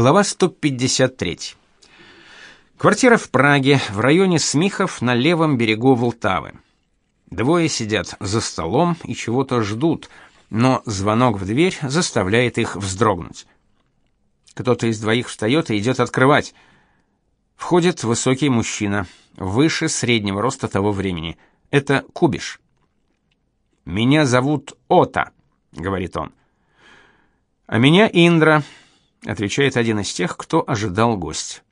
Глава 153. Квартира в Праге, в районе Смихов на левом берегу Волтавы. Двое сидят за столом и чего-то ждут, но звонок в дверь заставляет их вздрогнуть. Кто-то из двоих встает и идет открывать. Входит высокий мужчина, выше среднего роста того времени. Это Кубиш. «Меня зовут Ота», — говорит он. «А меня Индра», отвечает один из тех, кто ожидал гость.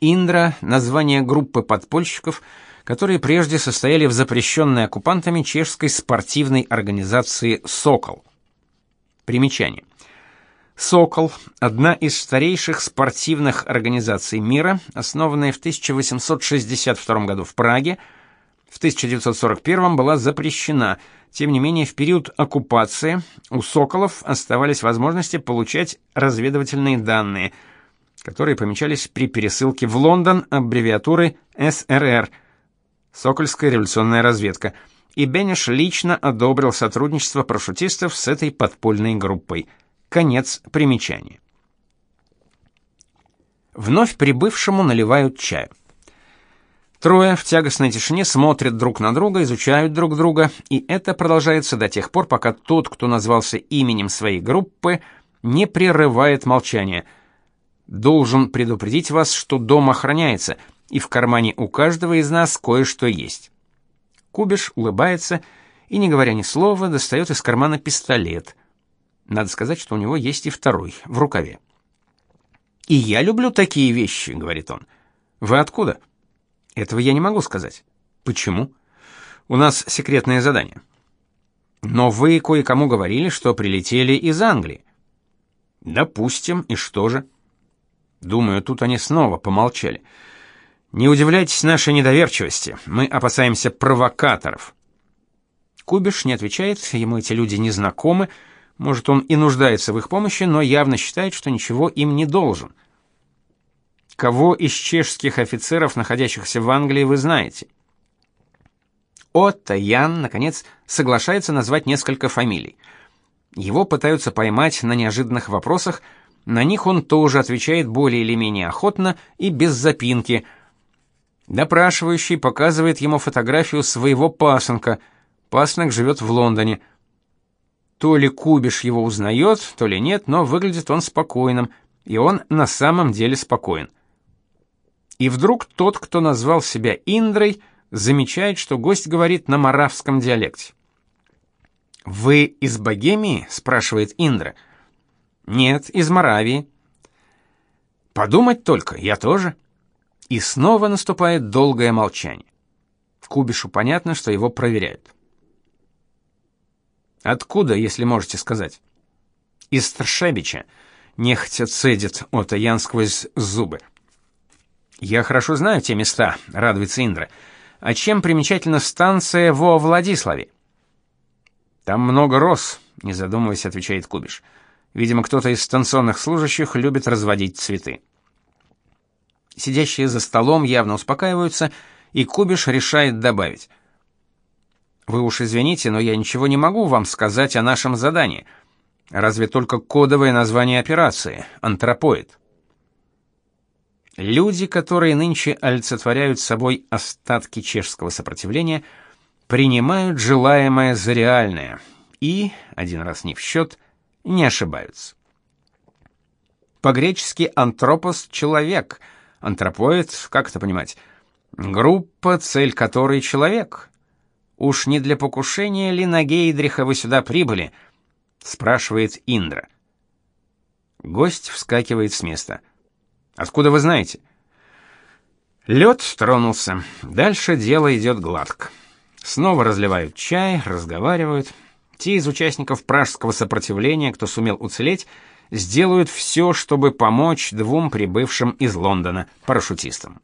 Индра название группы подпольщиков, которые прежде состояли в запрещенной оккупантами чешской спортивной организации Сокол. Примечание. Сокол одна из старейших спортивных организаций мира, основанная в 1862 году в Праге, в 1941 была запрещена. Тем не менее, в период оккупации у Соколов оставались возможности получать разведывательные данные, которые помечались при пересылке в Лондон аббревиатурой СРР Сокольская революционная разведка. И Бенеш лично одобрил сотрудничество парашютистов с этой подпольной группой. Конец примечания. Вновь прибывшему наливают чаю. Трое в тягостной тишине смотрят друг на друга, изучают друг друга, и это продолжается до тех пор, пока тот, кто назвался именем своей группы, не прерывает молчание. Должен предупредить вас, что дом охраняется, и в кармане у каждого из нас кое-что есть. Кубиш улыбается и, не говоря ни слова, достает из кармана пистолет. Надо сказать, что у него есть и второй, в рукаве. «И я люблю такие вещи», — говорит он. «Вы откуда?» Этого я не могу сказать. Почему? У нас секретное задание. Но вы кое-кому говорили, что прилетели из Англии. Допустим, и что же? Думаю, тут они снова помолчали. Не удивляйтесь нашей недоверчивости. Мы опасаемся провокаторов. Кубиш не отвечает, ему эти люди не знакомы. Может, он и нуждается в их помощи, но явно считает, что ничего им не должен. Кого из чешских офицеров, находящихся в Англии, вы знаете? Отто Ян, наконец, соглашается назвать несколько фамилий. Его пытаются поймать на неожиданных вопросах, на них он тоже отвечает более или менее охотно и без запинки. Допрашивающий показывает ему фотографию своего пасынка. Пасынок живет в Лондоне. То ли Кубиш его узнает, то ли нет, но выглядит он спокойным, и он на самом деле спокоен. И вдруг тот, кто назвал себя Индрой, замечает, что гость говорит на маравском диалекте. «Вы из Богемии?» — спрашивает Индра. «Нет, из Моравии». «Подумать только, я тоже». И снова наступает долгое молчание. Кубишу понятно, что его проверяют. «Откуда, если можете сказать?» «Из Тршебича», — нехотя цедит Отаян сквозь зубы. Я хорошо знаю те места, радуется Индра. А чем примечательна станция во Владиславе? Там много роз, не задумываясь, отвечает Кубиш. Видимо, кто-то из станционных служащих любит разводить цветы. Сидящие за столом явно успокаиваются, и Кубиш решает добавить: Вы уж извините, но я ничего не могу вам сказать о нашем задании. Разве только кодовое название операции антропоид. Люди, которые нынче олицетворяют собой остатки чешского сопротивления, принимают желаемое за реальное и, один раз не в счет, не ошибаются. По-гречески антропос — человек, антропоид, как это понимать, группа, цель которой человек. Уж не для покушения ли на Гейдриха вы сюда прибыли? спрашивает Индра. Гость вскакивает с места — Откуда вы знаете? Лед тронулся. Дальше дело идет гладко. Снова разливают чай, разговаривают. Те из участников пражского сопротивления, кто сумел уцелеть, сделают все, чтобы помочь двум прибывшим из Лондона парашютистам.